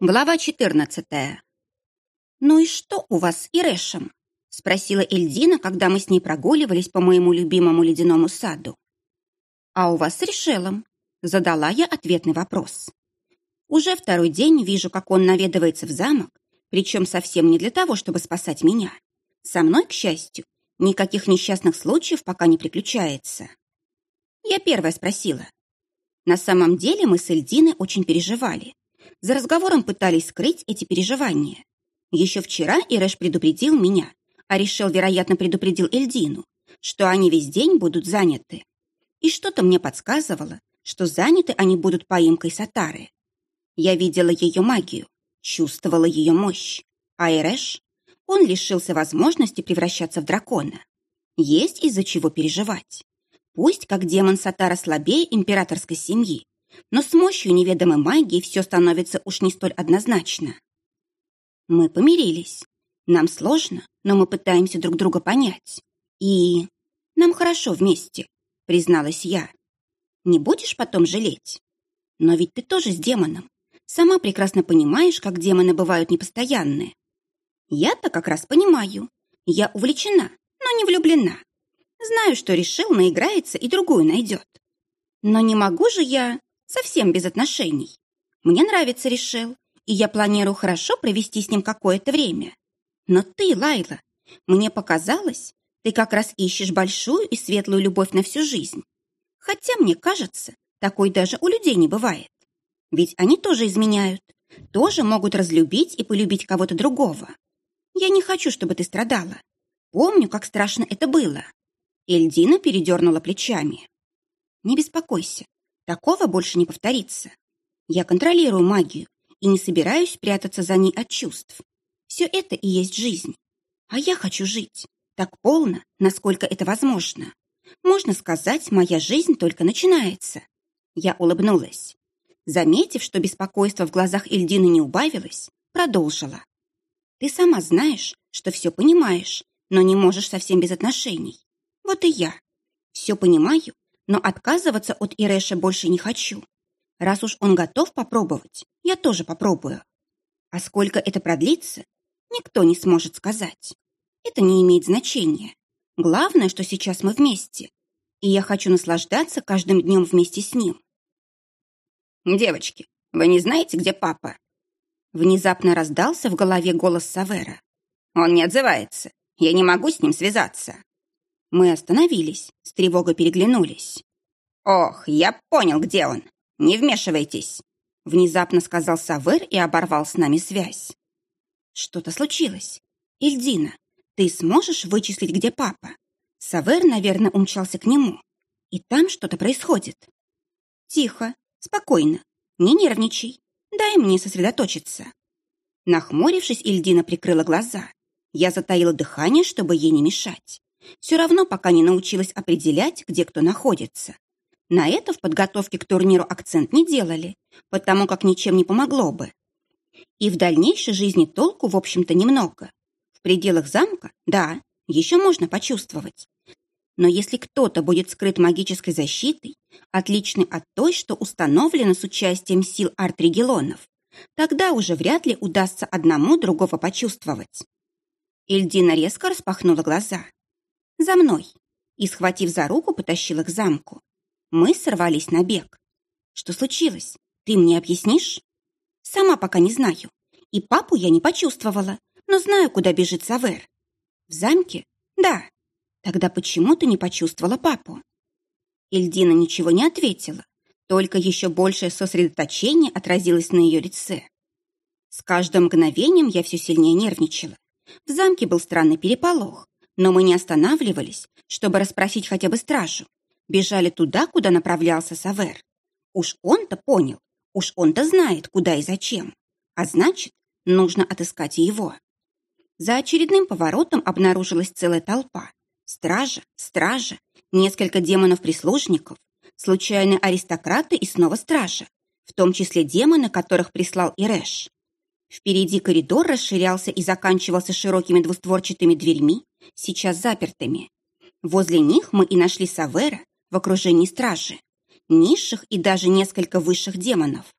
Глава 14. «Ну и что у вас с Ирэшем?» — спросила Эльдина, когда мы с ней прогуливались по моему любимому ледяному саду. «А у вас с Решелом?» — задала я ответный вопрос. Уже второй день вижу, как он наведывается в замок, причем совсем не для того, чтобы спасать меня. Со мной, к счастью, никаких несчастных случаев пока не приключается. Я первая спросила. На самом деле мы с Эльдиной очень переживали. За разговором пытались скрыть эти переживания. Еще вчера Ирэш предупредил меня, а решил, вероятно, предупредил Эльдину, что они весь день будут заняты. И что-то мне подсказывало, что заняты они будут поимкой Сатары. Я видела ее магию, чувствовала ее мощь. А Ирэш, он лишился возможности превращаться в дракона. Есть из-за чего переживать. Пусть как демон Сатара слабее императорской семьи, но с мощью неведомой магии все становится уж не столь однозначно. Мы помирились. Нам сложно, но мы пытаемся друг друга понять. И нам хорошо вместе, призналась я. Не будешь потом жалеть? Но ведь ты тоже с демоном. Сама прекрасно понимаешь, как демоны бывают непостоянные. Я-то как раз понимаю. Я увлечена, но не влюблена. Знаю, что решил, наиграется и другую найдет. Но не могу же я совсем без отношений. Мне нравится Решел, и я планирую хорошо провести с ним какое-то время. Но ты, Лайла, мне показалось, ты как раз ищешь большую и светлую любовь на всю жизнь. Хотя, мне кажется, такой даже у людей не бывает. Ведь они тоже изменяют, тоже могут разлюбить и полюбить кого-то другого. Я не хочу, чтобы ты страдала. Помню, как страшно это было. Эльдина передернула плечами. Не беспокойся, Такого больше не повторится. Я контролирую магию и не собираюсь прятаться за ней от чувств. Все это и есть жизнь. А я хочу жить. Так полно, насколько это возможно. Можно сказать, моя жизнь только начинается. Я улыбнулась. Заметив, что беспокойство в глазах Эльдины не убавилось, продолжила. Ты сама знаешь, что все понимаешь, но не можешь совсем без отношений. Вот и я. Все понимаю но отказываться от Ирэша больше не хочу. Раз уж он готов попробовать, я тоже попробую. А сколько это продлится, никто не сможет сказать. Это не имеет значения. Главное, что сейчас мы вместе, и я хочу наслаждаться каждым днем вместе с ним. «Девочки, вы не знаете, где папа?» Внезапно раздался в голове голос Савера. «Он не отзывается. Я не могу с ним связаться». Мы остановились, с тревогой переглянулись. «Ох, я понял, где он. Не вмешивайтесь!» Внезапно сказал Савер и оборвал с нами связь. «Что-то случилось. Ильдина, ты сможешь вычислить, где папа? Савер, наверное, умчался к нему. И там что-то происходит. Тихо, спокойно, не нервничай. Дай мне сосредоточиться». Нахмурившись, Ильдина прикрыла глаза. Я затаила дыхание, чтобы ей не мешать. Все равно пока не научилась определять, где кто находится. На это в подготовке к турниру акцент не делали, потому как ничем не помогло бы. И в дальнейшей жизни толку, в общем-то, немного. В пределах замка, да, еще можно почувствовать. Но если кто-то будет скрыт магической защитой, отличной от той, что установлена с участием сил арт-регионов, тогда уже вряд ли удастся одному другого почувствовать. Эльдина резко распахнула глаза. «За мной!» и, схватив за руку, потащила к замку. Мы сорвались на бег. «Что случилось? Ты мне объяснишь?» «Сама пока не знаю. И папу я не почувствовала, но знаю, куда бежит Савер». «В замке?» «Да». «Тогда почему ты не почувствовала папу?» Эльдина ничего не ответила, только еще большее сосредоточение отразилось на ее лице. С каждым мгновением я все сильнее нервничала. В замке был странный переполох. Но мы не останавливались, чтобы расспросить хотя бы стражу. Бежали туда, куда направлялся Савер. Уж он-то понял, уж он-то знает, куда и зачем. А значит, нужно отыскать его. За очередным поворотом обнаружилась целая толпа. Стража, стража, несколько демонов-прислужников, случайные аристократы и снова стража, в том числе демоны, которых прислал Ирэш. Впереди коридор расширялся и заканчивался широкими двустворчатыми дверьми, сейчас запертыми. Возле них мы и нашли Савера в окружении стражи, низших и даже несколько высших демонов.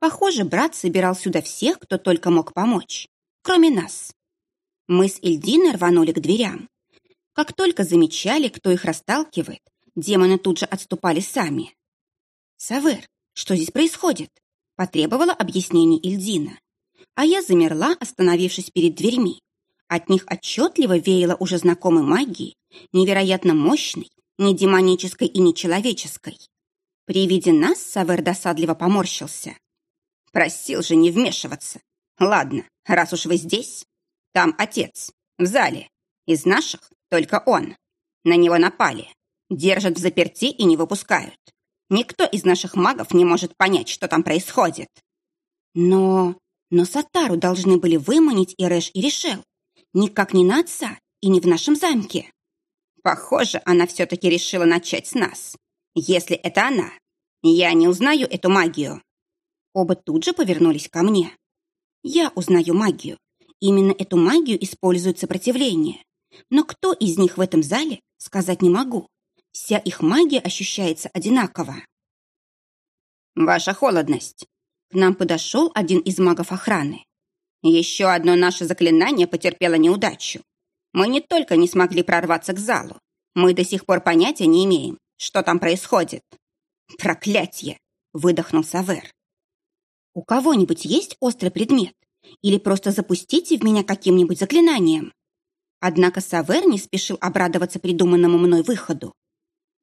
Похоже, брат собирал сюда всех, кто только мог помочь, кроме нас. Мы с Ильдиной рванули к дверям. Как только замечали, кто их расталкивает, демоны тут же отступали сами. «Савер, что здесь происходит?» – потребовала объяснений Ильдина. А я замерла, остановившись перед дверьми. От них отчетливо веяло уже знакомой магией, невероятно мощной, не демонической и не человеческой. При виде нас Савер досадливо поморщился. «Просил же не вмешиваться. Ладно, раз уж вы здесь. Там отец, в зале. Из наших только он. На него напали. Держат в заперти и не выпускают. Никто из наших магов не может понять, что там происходит. Но... Но Сатару должны были выманить Ирэш и Решел. Никак не на отца и не в нашем замке. Похоже, она все-таки решила начать с нас. Если это она, я не узнаю эту магию. Оба тут же повернулись ко мне. Я узнаю магию. Именно эту магию используют сопротивление. Но кто из них в этом зале, сказать не могу. Вся их магия ощущается одинаково. «Ваша холодность!» К нам подошел один из магов охраны. Еще одно наше заклинание потерпело неудачу. Мы не только не смогли прорваться к залу, мы до сих пор понятия не имеем, что там происходит. Проклятье! Выдохнул Савер. У кого-нибудь есть острый предмет? Или просто запустите в меня каким-нибудь заклинанием? Однако Савер не спешил обрадоваться придуманному мной выходу.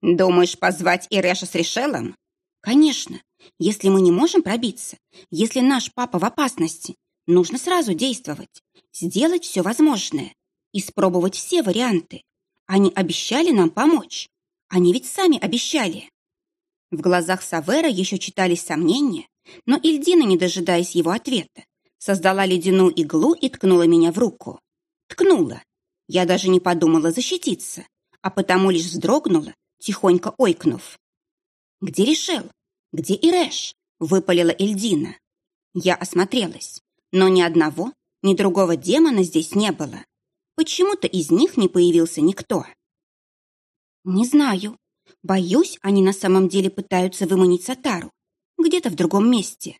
«Думаешь, позвать Иреша с Решелом?» «Конечно. Если мы не можем пробиться, если наш папа в опасности, нужно сразу действовать, сделать все возможное, испробовать все варианты. Они обещали нам помочь. Они ведь сами обещали». В глазах Савера еще читались сомнения, но Ильдина, не дожидаясь его ответа, создала ледяную иглу и ткнула меня в руку. Ткнула. Я даже не подумала защититься, а потому лишь вздрогнула, тихонько ойкнув. «Где решил? Где Ирэш?» — выпалила Эльдина. Я осмотрелась, но ни одного, ни другого демона здесь не было. Почему-то из них не появился никто. «Не знаю. Боюсь, они на самом деле пытаются выманить Сатару. Где-то в другом месте.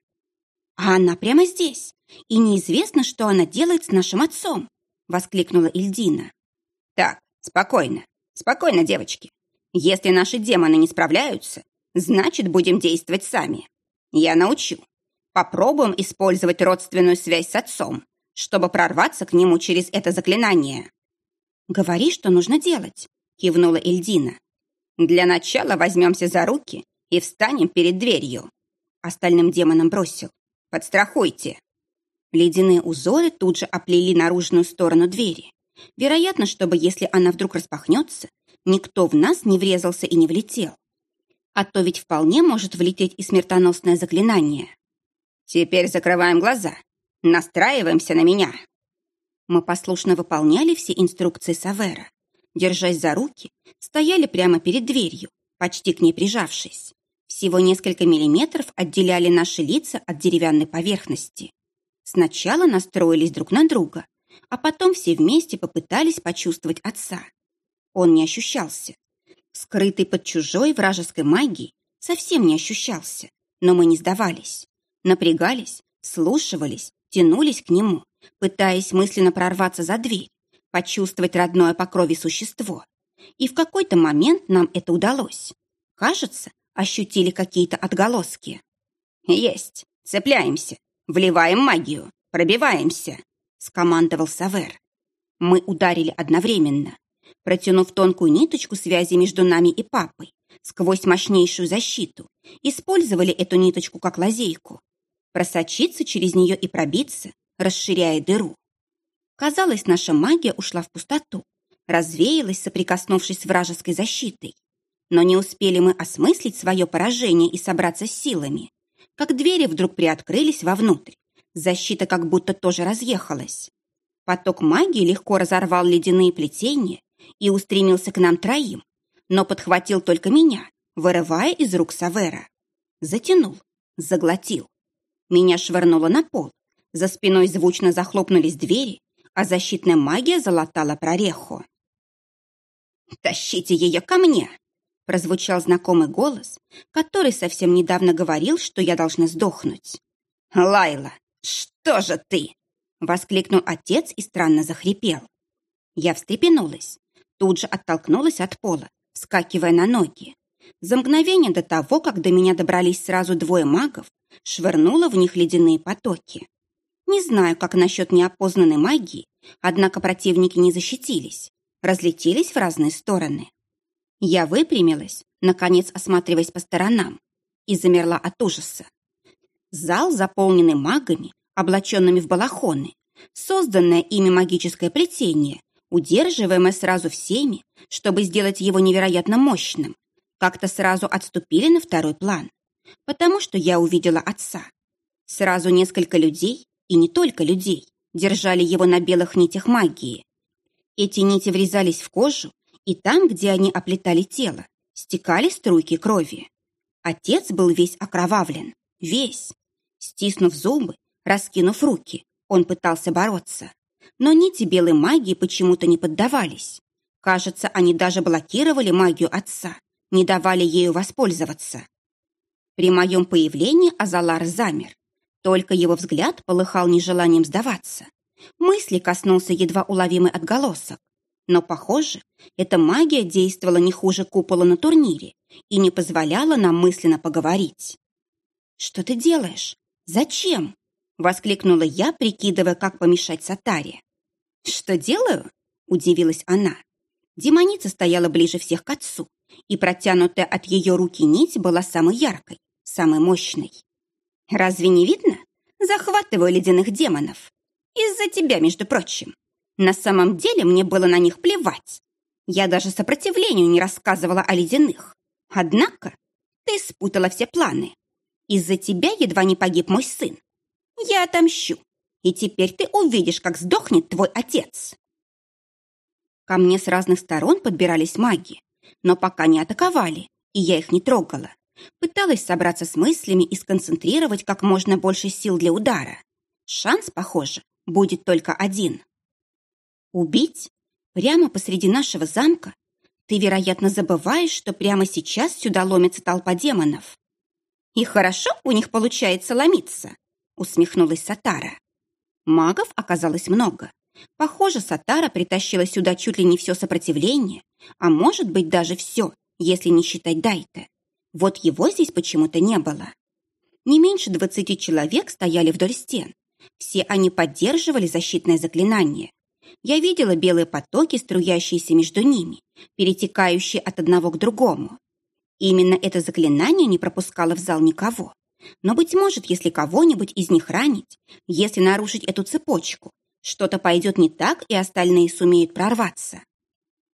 А она прямо здесь. И неизвестно, что она делает с нашим отцом воскликнула Ильдина. Так, спокойно, спокойно, девочки. Если наши демоны не справляются, значит, будем действовать сами. Я научу. Попробуем использовать родственную связь с отцом, чтобы прорваться к нему через это заклинание. Говори, что нужно делать, кивнула Ильдина. Для начала возьмемся за руки и встанем перед дверью. Остальным демонам бросил. Подстрахуйте. Ледяные узоры тут же оплели наружную сторону двери. Вероятно, чтобы, если она вдруг распахнется, никто в нас не врезался и не влетел. А то ведь вполне может влететь и смертоносное заклинание. Теперь закрываем глаза. Настраиваемся на меня. Мы послушно выполняли все инструкции Савера. Держась за руки, стояли прямо перед дверью, почти к ней прижавшись. Всего несколько миллиметров отделяли наши лица от деревянной поверхности. Сначала настроились друг на друга, а потом все вместе попытались почувствовать отца. Он не ощущался. Скрытый под чужой вражеской магией совсем не ощущался, но мы не сдавались. Напрягались, слушивались, тянулись к нему, пытаясь мысленно прорваться за дверь, почувствовать родное по крови существо. И в какой-то момент нам это удалось. Кажется, ощутили какие-то отголоски. «Есть! Цепляемся! Вливаем магию, пробиваемся!» — скомандовал Савер. Мы ударили одновременно, протянув тонкую ниточку связи между нами и папой сквозь мощнейшую защиту, использовали эту ниточку как лазейку. Просочиться через нее и пробиться, расширяя дыру. Казалось, наша магия ушла в пустоту, развеялась, соприкоснувшись с вражеской защитой. Но не успели мы осмыслить свое поражение и собраться с силами, как двери вдруг приоткрылись вовнутрь. Защита как будто тоже разъехалась. Поток магии легко разорвал ледяные плетения и устремился к нам троим, но подхватил только меня, вырывая из рук Савера. Затянул, заглотил. Меня швырнуло на пол. За спиной звучно захлопнулись двери, а защитная магия залатала прореху. «Тащите ее ко мне!» прозвучал знакомый голос, который совсем недавно говорил, что я должна сдохнуть. «Лайла, что же ты?» — воскликнул отец и странно захрипел. Я встрепенулась, тут же оттолкнулась от пола, вскакивая на ноги. За мгновение до того, как до меня добрались сразу двое магов, швырнула в них ледяные потоки. Не знаю, как насчет неопознанной магии, однако противники не защитились, разлетелись в разные стороны. Я выпрямилась, наконец осматриваясь по сторонам, и замерла от ужаса. Зал, заполненный магами, облаченными в балахоны, созданное ими магическое плетение, удерживаемое сразу всеми, чтобы сделать его невероятно мощным, как-то сразу отступили на второй план, потому что я увидела отца. Сразу несколько людей, и не только людей, держали его на белых нитях магии. Эти нити врезались в кожу, и там, где они оплетали тело, стекали струйки крови. Отец был весь окровавлен, весь. Стиснув зубы, раскинув руки, он пытался бороться. Но нити белой магии почему-то не поддавались. Кажется, они даже блокировали магию отца, не давали ею воспользоваться. При моем появлении Азалар замер. Только его взгляд полыхал нежеланием сдаваться. Мысли коснулся едва уловимый отголосок. Но, похоже, эта магия действовала не хуже купола на турнире и не позволяла нам мысленно поговорить. «Что ты делаешь? Зачем?» — воскликнула я, прикидывая, как помешать Сатаре. «Что делаю?» — удивилась она. Демоница стояла ближе всех к отцу, и протянутая от ее руки нить была самой яркой, самой мощной. «Разве не видно? Захватываю ледяных демонов. Из-за тебя, между прочим. На самом деле мне было на них плевать. Я даже сопротивлению не рассказывала о ледяных. Однако ты спутала все планы. Из-за тебя едва не погиб мой сын. Я отомщу, и теперь ты увидишь, как сдохнет твой отец. Ко мне с разных сторон подбирались маги, но пока не атаковали, и я их не трогала. Пыталась собраться с мыслями и сконцентрировать как можно больше сил для удара. Шанс, похоже, будет только один. Убить? Прямо посреди нашего замка? Ты, вероятно, забываешь, что прямо сейчас сюда ломится толпа демонов. И хорошо у них получается ломиться, усмехнулась Сатара. Магов оказалось много. Похоже, Сатара притащила сюда чуть ли не все сопротивление, а может быть даже все, если не считать Дайта. Вот его здесь почему-то не было. Не меньше двадцати человек стояли вдоль стен. Все они поддерживали защитное заклинание. Я видела белые потоки, струящиеся между ними, перетекающие от одного к другому. Именно это заклинание не пропускало в зал никого. Но, быть может, если кого-нибудь из них ранить, если нарушить эту цепочку, что-то пойдет не так, и остальные сумеют прорваться.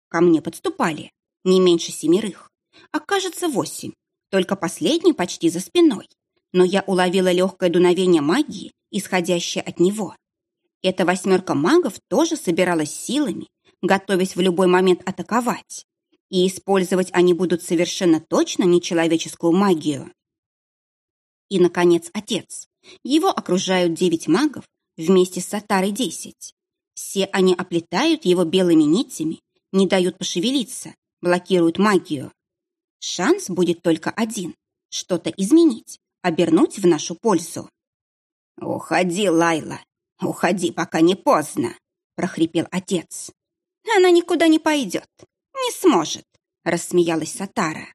Ко мне подступали не меньше семерых, а кажется восемь, только последний почти за спиной. Но я уловила легкое дуновение магии, исходящее от него. Эта восьмерка магов тоже собиралась силами, готовясь в любой момент атаковать. И использовать они будут совершенно точно нечеловеческую магию. И, наконец, отец. Его окружают девять магов, вместе с Сатарой десять. Все они оплетают его белыми нитями, не дают пошевелиться, блокируют магию. Шанс будет только один – что-то изменить, обернуть в нашу пользу. «Уходи, Лайла, «Уходи, пока не поздно», — прохрипел отец. «Она никуда не пойдет, не сможет», — рассмеялась Сатара.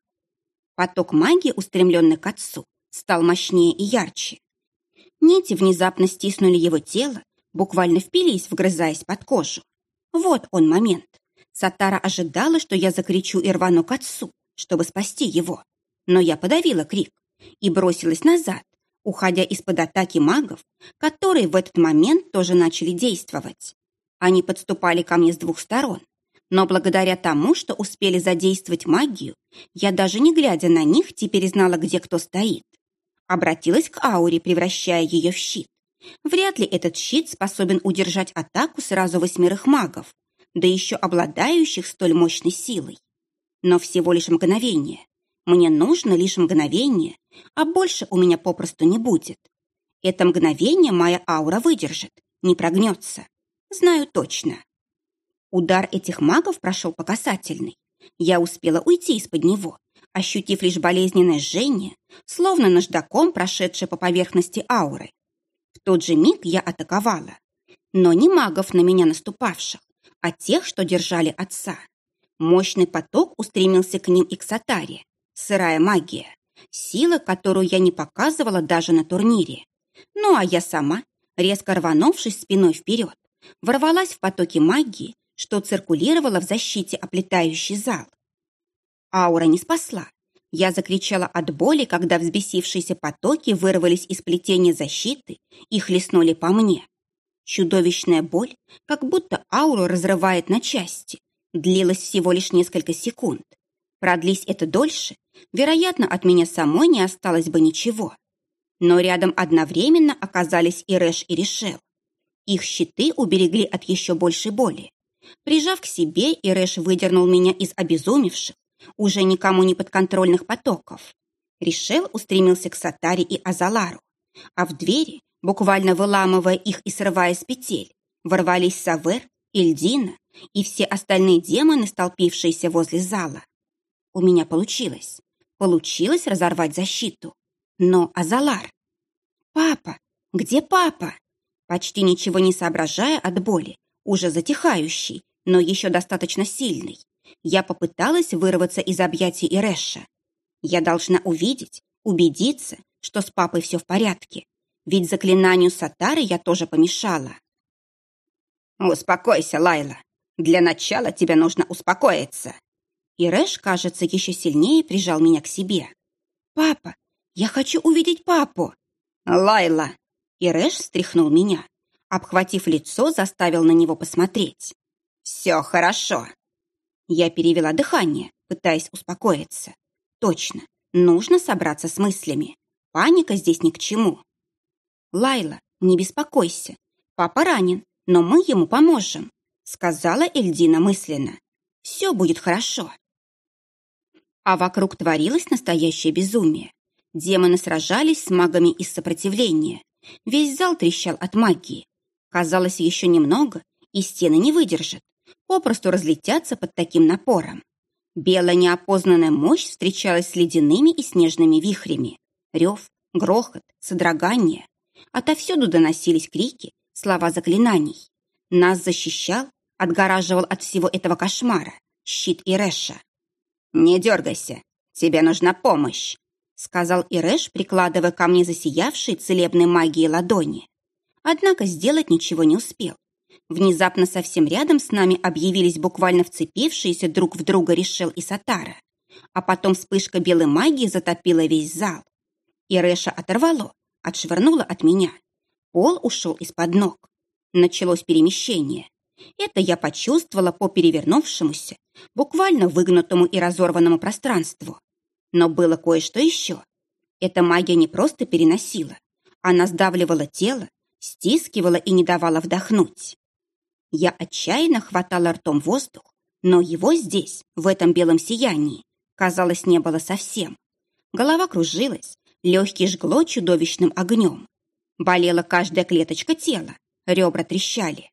Поток магии, устремленный к отцу, стал мощнее и ярче. Нити внезапно стиснули его тело, буквально впились, вгрызаясь под кожу. Вот он момент. Сатара ожидала, что я закричу и рвану к отцу, чтобы спасти его. Но я подавила крик и бросилась назад, уходя из-под атаки магов, которые в этот момент тоже начали действовать. Они подступали ко мне с двух сторон, но благодаря тому, что успели задействовать магию, я даже не глядя на них теперь знала, где кто стоит. Обратилась к ауре, превращая ее в щит. Вряд ли этот щит способен удержать атаку сразу восьмерых магов, да еще обладающих столь мощной силой. Но всего лишь мгновение. Мне нужно лишь мгновение, а больше у меня попросту не будет. Это мгновение моя аура выдержит, не прогнется. Знаю точно. Удар этих магов прошел по касательной. Я успела уйти из-под него, ощутив лишь болезненное жжение, словно наждаком прошедшее по поверхности ауры. В тот же миг я атаковала. Но не магов на меня наступавших, а тех, что держали отца. Мощный поток устремился к ним и к Сатаре. Сырая магия. Сила, которую я не показывала даже на турнире. Ну а я сама, резко рванувшись спиной вперед, ворвалась в потоки магии, что циркулировала в защите оплетающий зал. Аура не спасла. Я закричала от боли, когда взбесившиеся потоки вырвались из плетения защиты и хлестнули по мне. Чудовищная боль, как будто ауру разрывает на части, длилась всего лишь несколько секунд. Продлись это дольше, вероятно, от меня самой не осталось бы ничего. Но рядом одновременно оказались и Рэш, и Ришел. Их щиты уберегли от еще большей боли. Прижав к себе, Ирэш выдернул меня из обезумевших, уже никому не подконтрольных потоков. Ришел устремился к Сатаре и Азалару, а в двери, буквально выламывая их и срывая с петель, ворвались Савер, Ильдина и все остальные демоны, столпившиеся возле зала. У меня получилось. Получилось разорвать защиту. Но Азалар... «Папа! Где папа?» Почти ничего не соображая от боли, уже затихающий, но еще достаточно сильный, я попыталась вырваться из объятий Ирэша. Я должна увидеть, убедиться, что с папой все в порядке, ведь заклинанию Сатары я тоже помешала. «Успокойся, Лайла. Для начала тебе нужно успокоиться». Ирэш, кажется, еще сильнее прижал меня к себе. «Папа, я хочу увидеть папу!» «Лайла!» Ирэш встряхнул меня. Обхватив лицо, заставил на него посмотреть. «Все хорошо». Я перевела дыхание, пытаясь успокоиться. «Точно, нужно собраться с мыслями. Паника здесь ни к чему». «Лайла, не беспокойся. Папа ранен, но мы ему поможем», сказала Эльдина мысленно. «Все будет хорошо». А вокруг творилось настоящее безумие. Демоны сражались с магами из сопротивления. Весь зал трещал от магии. Казалось, еще немного, и стены не выдержат. Попросту разлетятся под таким напором. Белая неопознанная мощь встречалась с ледяными и снежными вихрями. Рев, грохот, содрогание. Отовсюду доносились крики, слова заклинаний. Нас защищал, отгораживал от всего этого кошмара щит Ирэша. «Не дергайся, тебе нужна помощь», сказал Ирэш, прикладывая ко мне засиявшие целебной магией ладони. Однако сделать ничего не успел. Внезапно совсем рядом с нами объявились буквально вцепившиеся друг в друга Решел и Сатара. А потом вспышка белой магии затопила весь зал. Ирэша оторвало, отшвырнуло от меня. Пол ушел из-под ног. Началось перемещение. Это я почувствовала по перевернувшемуся, буквально выгнутому и разорванному пространству. Но было кое-что еще. Эта магия не просто переносила. Она сдавливала тело, стискивала и не давала вдохнуть. Я отчаянно хватала ртом воздух, но его здесь, в этом белом сиянии, казалось, не было совсем. Голова кружилась, легкие жгло чудовищным огнем. Болела каждая клеточка тела, ребра трещали.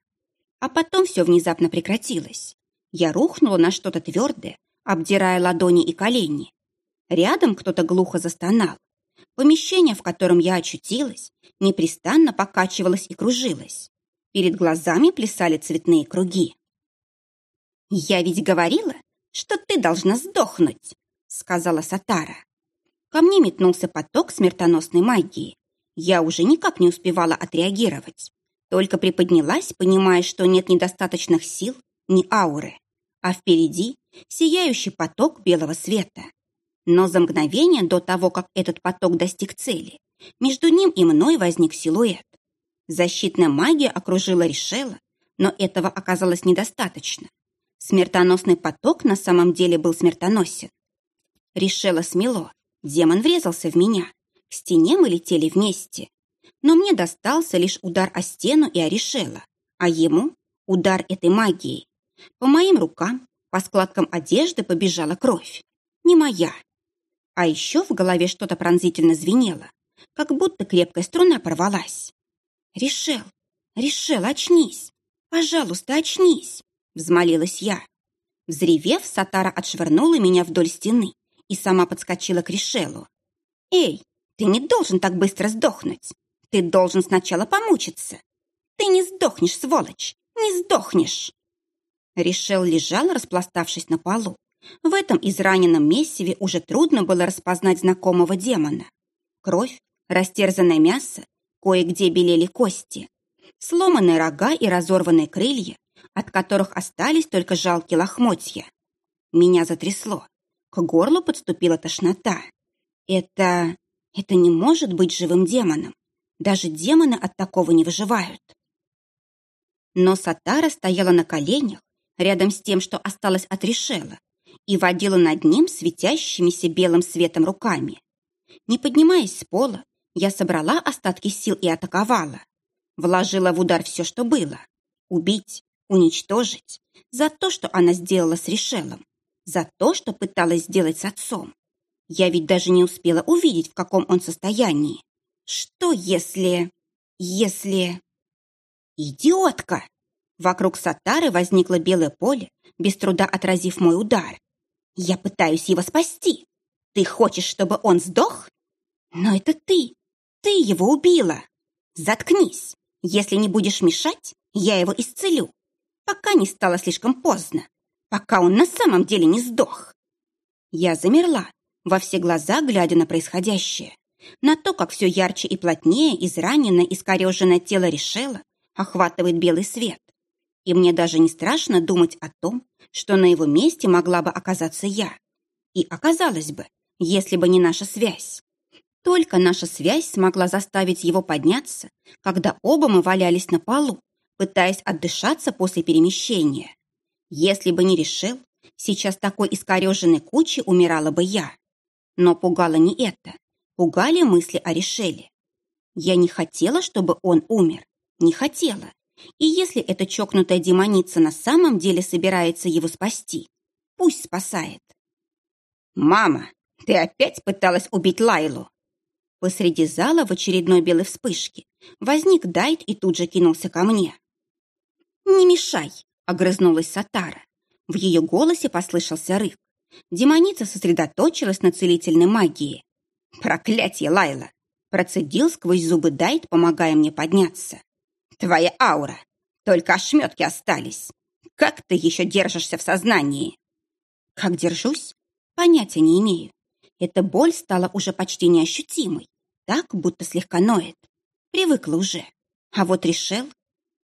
А потом все внезапно прекратилось. Я рухнула на что-то твердое, обдирая ладони и колени. Рядом кто-то глухо застонал. Помещение, в котором я очутилась, непрестанно покачивалось и кружилось. Перед глазами плясали цветные круги. «Я ведь говорила, что ты должна сдохнуть», — сказала Сатара. Ко мне метнулся поток смертоносной магии. Я уже никак не успевала отреагировать. Только приподнялась, понимая, что нет недостаточных сил, ни ауры. А впереди сияющий поток белого света. Но за мгновение до того, как этот поток достиг цели, между ним и мной возник силуэт. Защитная магия окружила Ришела, но этого оказалось недостаточно. Смертоносный поток на самом деле был смертоносен. Ришела смело, демон врезался в меня. К стене мы летели вместе. Но мне достался лишь удар о стену и о Ришела, а ему — удар этой магией. По моим рукам, по складкам одежды побежала кровь. Не моя. А еще в голове что-то пронзительно звенело, как будто крепкая струна порвалась. «Решел, Решел, очнись! Пожалуйста, очнись!» взмолилась я. Взревев, Сатара отшвырнула меня вдоль стены и сама подскочила к Решелу. «Эй, ты не должен так быстро сдохнуть! Ты должен сначала помучиться. Ты не сдохнешь, сволочь, не сдохнешь. Решел лежал, распластавшись на полу. В этом израненном месиве уже трудно было распознать знакомого демона. Кровь, растерзанное мясо, кое-где белели кости, сломанные рога и разорванные крылья, от которых остались только жалкие лохмотья. Меня затрясло. К горлу подступила тошнота. Это... это не может быть живым демоном. Даже демоны от такого не выживают. Но Сатара стояла на коленях, рядом с тем, что осталось от Решела, и водила над ним светящимися белым светом руками. Не поднимаясь с пола, я собрала остатки сил и атаковала. Вложила в удар все, что было. Убить, уничтожить. За то, что она сделала с Решелом. За то, что пыталась сделать с отцом. Я ведь даже не успела увидеть, в каком он состоянии. Что если... если... Идиотка! Вокруг Сатары возникло белое поле, без труда отразив мой удар. Я пытаюсь его спасти. Ты хочешь, чтобы он сдох? Но это ты. Ты его убила. Заткнись. Если не будешь мешать, я его исцелю. Пока не стало слишком поздно. Пока он на самом деле не сдох. Я замерла, во все глаза глядя на происходящее. На то, как все ярче и плотнее израненное, искореженное тело решело, охватывает белый свет. И мне даже не страшно думать о том, что на его месте могла бы оказаться я. И оказалось бы, если бы не наша связь. Только наша связь смогла заставить его подняться, когда оба мы валялись на полу, пытаясь отдышаться после перемещения. Если бы не решил, сейчас такой искореженной кучи умирала бы я. Но пугало не это. Пугали мысли о Решеле. Я не хотела, чтобы он умер. Не хотела. И если эта чокнутая демоница на самом деле собирается его спасти, пусть спасает. «Мама, ты опять пыталась убить Лайлу?» Посреди зала в очередной белой вспышке возник Дайт и тут же кинулся ко мне. «Не мешай!» — огрызнулась Сатара. В ее голосе послышался рык. Демоница сосредоточилась на целительной магии. «Проклятье, Лайла!» — процедил сквозь зубы Дайт, помогая мне подняться. Твоя аура. Только ошметки остались. Как ты еще держишься в сознании? Как держусь? Понятия не имею. Эта боль стала уже почти неощутимой. Так, будто слегка ноет. Привыкла уже. А вот решил...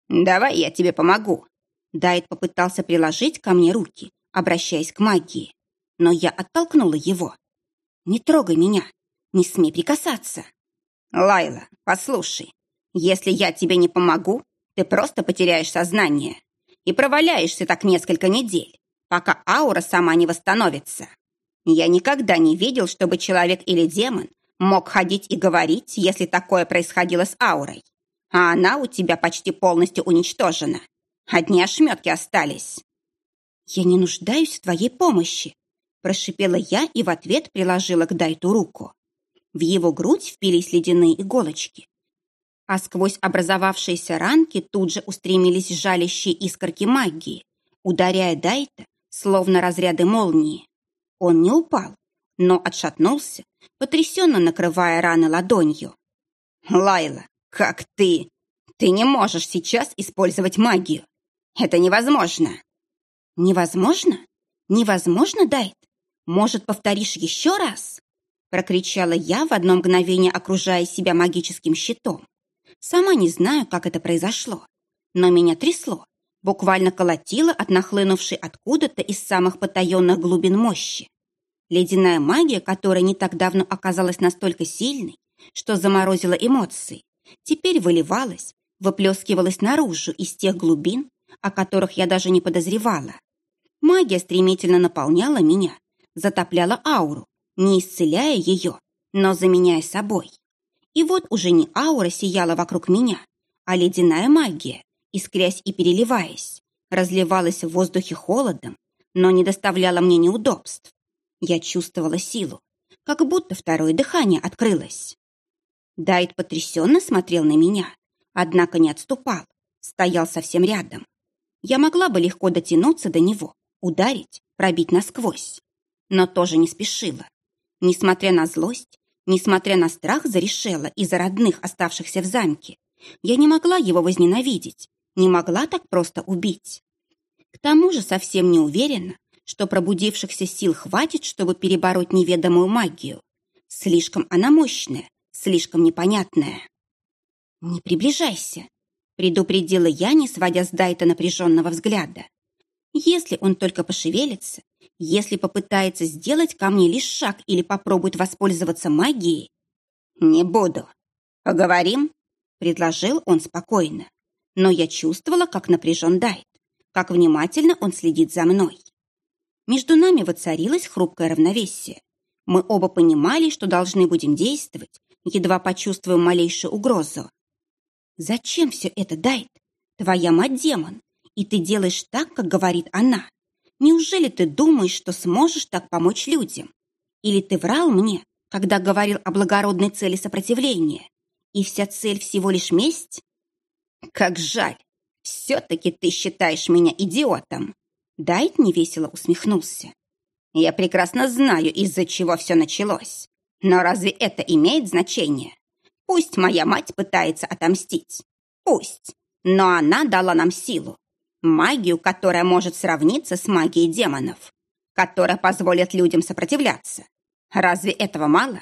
Давай я тебе помогу. Дайт попытался приложить ко мне руки, обращаясь к магии. Но я оттолкнула его. Не трогай меня. Не смей прикасаться. Лайла, послушай, если я тебе не помогу, ты просто потеряешь сознание и проваляешься так несколько недель, пока аура сама не восстановится. Я никогда не видел, чтобы человек или демон мог ходить и говорить, если такое происходило с аурой. А она у тебя почти полностью уничтожена. Одни ошметки остались. «Я не нуждаюсь в твоей помощи», – прошипела я и в ответ приложила к Дайту руку. В его грудь впились ледяные иголочки, а сквозь образовавшиеся ранки тут же устремились жалящие искорки магии, ударяя Дайта, словно разряды молнии. Он не упал, но отшатнулся, потрясенно накрывая раны ладонью. «Лайла, как ты? Ты не можешь сейчас использовать магию. Это невозможно!» «Невозможно? Невозможно, Дайт? Может, повторишь еще раз?» Прокричала я в одно мгновение, окружая себя магическим щитом. Сама не знаю, как это произошло, но меня трясло, буквально колотило от нахлынувшей откуда-то из самых потаенных глубин мощи. Ледяная магия, которая не так давно оказалась настолько сильной, что заморозила эмоции, теперь выливалась, выплескивалась наружу из тех глубин, о которых я даже не подозревала. Магия стремительно наполняла меня, затопляла ауру, не исцеляя ее, но заменяя собой. И вот уже не аура сияла вокруг меня, а ледяная магия, искрясь и переливаясь, разливалась в воздухе холодом, но не доставляла мне неудобств. Я чувствовала силу, как будто второе дыхание открылось. Дайт потрясенно смотрел на меня, однако не отступал, стоял совсем рядом. Я могла бы легко дотянуться до него, ударить, пробить насквозь, но тоже не спешила. Несмотря на злость, Несмотря на страх за Решела и за родных, оставшихся в замке, я не могла его возненавидеть, не могла так просто убить. К тому же совсем не уверена, что пробудившихся сил хватит, чтобы перебороть неведомую магию. Слишком она мощная, слишком непонятная. «Не приближайся», — предупредила я, не сводя с Дайта напряженного взгляда. «Если он только пошевелится, если попытается сделать ко мне лишь шаг или попробует воспользоваться магией...» «Не буду. Поговорим?» — предложил он спокойно. Но я чувствовала, как напряжен Дайт, как внимательно он следит за мной. Между нами воцарилось хрупкое равновесие. Мы оба понимали, что должны будем действовать, едва почувствуем малейшую угрозу. «Зачем все это, Дайт? Твоя мать демон, и ты делаешь так, как говорит она. Неужели ты думаешь, что сможешь так помочь людям? Или ты врал мне, когда говорил о благородной цели сопротивления, и вся цель всего лишь месть? Как жаль! Все-таки ты считаешь меня идиотом!» Дайт невесело усмехнулся. «Я прекрасно знаю, из-за чего все началось. Но разве это имеет значение? Пусть моя мать пытается отомстить. Пусть. Но она дала нам силу. Магию, которая может сравниться с магией демонов. Которая позволит людям сопротивляться. Разве этого мало?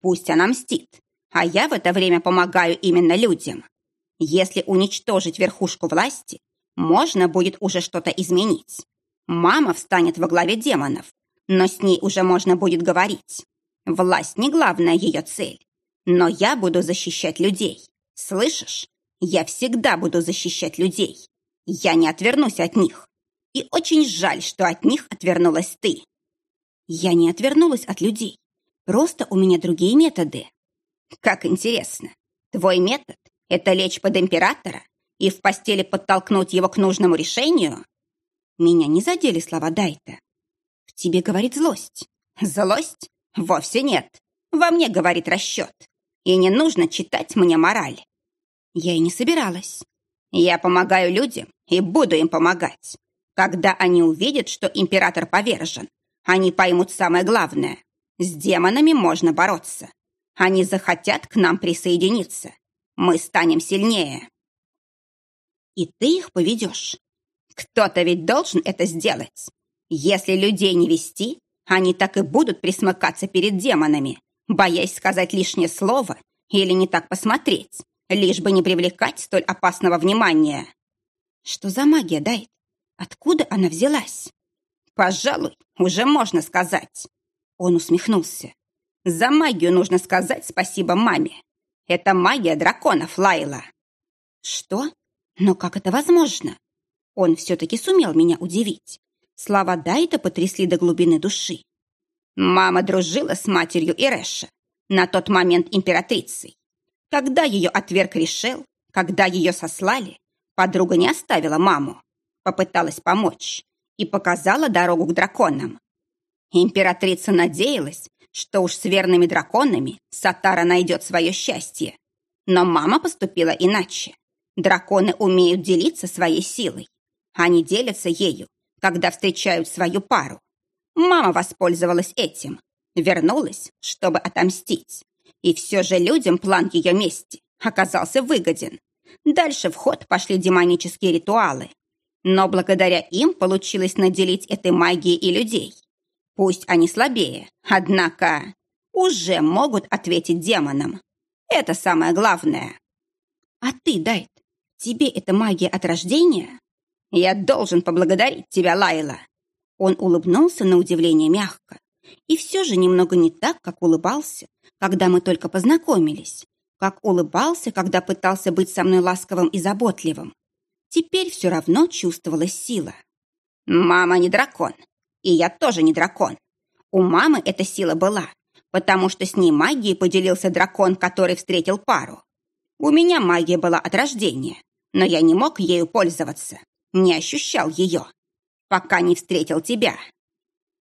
Пусть она мстит. А я в это время помогаю именно людям. Если уничтожить верхушку власти, можно будет уже что-то изменить. Мама встанет во главе демонов, но с ней уже можно будет говорить. Власть не главная ее цель. Но я буду защищать людей. Слышишь? Я всегда буду защищать людей. Я не отвернусь от них. И очень жаль, что от них отвернулась ты. Я не отвернулась от людей. Просто у меня другие методы. Как интересно. Твой метод — это лечь под императора и в постели подтолкнуть его к нужному решению? Меня не задели слова Дайта. В тебе говорит злость. Злость? Вовсе нет. Во мне говорит расчет. И не нужно читать мне мораль. Я и не собиралась. Я помогаю людям и буду им помогать. Когда они увидят, что император повержен, они поймут самое главное. С демонами можно бороться. Они захотят к нам присоединиться. Мы станем сильнее. И ты их поведешь. Кто-то ведь должен это сделать. Если людей не вести, они так и будут присмыкаться перед демонами, боясь сказать лишнее слово или не так посмотреть, лишь бы не привлекать столь опасного внимания. Что за магия, Дайт? Откуда она взялась? Пожалуй, уже можно сказать. Он усмехнулся. За магию нужно сказать спасибо маме. Это магия драконов, Лайла. Что? Но как это возможно? Он все-таки сумел меня удивить. Слова Дайта потрясли до глубины души. Мама дружила с матерью Ирэша, на тот момент императрицей. Когда ее отверг решил, когда ее сослали, подруга не оставила маму, попыталась помочь и показала дорогу к драконам. Императрица надеялась, что уж с верными драконами Сатара найдет свое счастье. Но мама поступила иначе. Драконы умеют делиться своей силой. Они делятся ею, когда встречают свою пару. Мама воспользовалась этим, вернулась, чтобы отомстить. И все же людям план ее мести оказался выгоден. Дальше в ход пошли демонические ритуалы. Но благодаря им получилось наделить этой магией и людей. Пусть они слабее, однако уже могут ответить демонам. Это самое главное. А ты, Дайт, тебе эта магия от рождения? «Я должен поблагодарить тебя, Лайла!» Он улыбнулся на удивление мягко. И все же немного не так, как улыбался, когда мы только познакомились, как улыбался, когда пытался быть со мной ласковым и заботливым. Теперь все равно чувствовалась сила. «Мама не дракон, и я тоже не дракон. У мамы эта сила была, потому что с ней магией поделился дракон, который встретил пару. У меня магия была от рождения, но я не мог ею пользоваться не ощущал ее, пока не встретил тебя.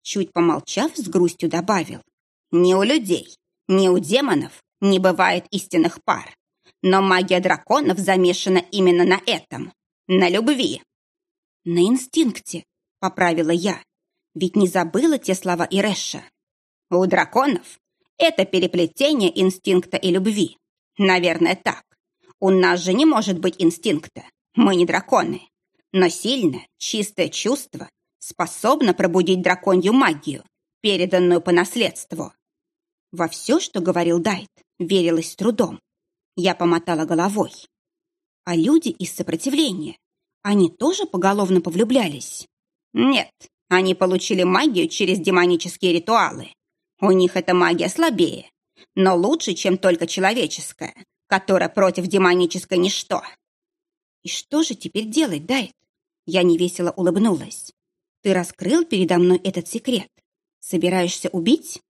Чуть помолчав, с грустью добавил. Ни у людей, ни у демонов не бывает истинных пар. Но магия драконов замешана именно на этом, на любви. На инстинкте, поправила я, ведь не забыла те слова Ирэша. У драконов Это переплетение инстинкта и любви. Наверное, так. У нас же не может быть инстинкта. Мы не драконы. Но сильное, чистое чувство способно пробудить драконью магию, переданную по наследству. Во все, что говорил Дайт, верилось с трудом. Я помотала головой. А люди из сопротивления, они тоже поголовно повлюблялись? Нет, они получили магию через демонические ритуалы. У них эта магия слабее, но лучше, чем только человеческая, которая против демонической ничто. И что же теперь делать, Дайт? Я невесело улыбнулась. Ты раскрыл передо мной этот секрет. Собираешься убить?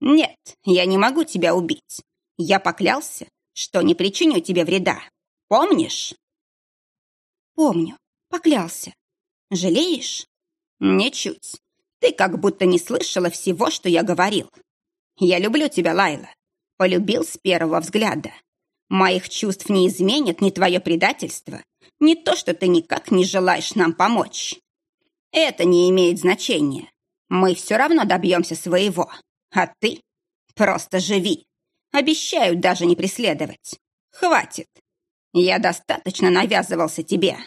Нет, я не могу тебя убить. Я поклялся, что не причиню тебе вреда. Помнишь? Помню. Поклялся. Жалеешь? Ничуть. Ты как будто не слышала всего, что я говорил. Я люблю тебя, Лайла. Полюбил с первого взгляда. Моих чувств не изменит ни твое предательство, ни то, что ты никак не желаешь нам помочь. Это не имеет значения. Мы все равно добьемся своего. А ты просто живи. Обещаю даже не преследовать. Хватит. Я достаточно навязывался тебе.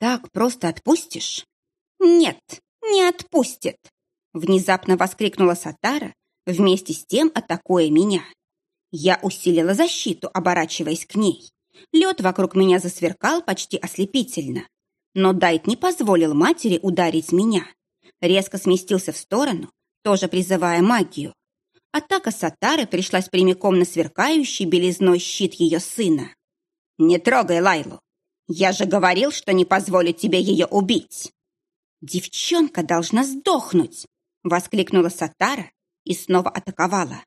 Так просто отпустишь? Нет, не отпустит. Внезапно воскликнула Сатара, вместе с тем атакуя меня. Я усилила защиту, оборачиваясь к ней. Лед вокруг меня засверкал почти ослепительно. Но Дайт не позволил матери ударить меня. Резко сместился в сторону, тоже призывая магию. Атака Сатары пришлась прямиком на сверкающий белизной щит ее сына. «Не трогай Лайлу! Я же говорил, что не позволю тебе ее убить!» «Девчонка должна сдохнуть!» — воскликнула Сатара и снова атаковала.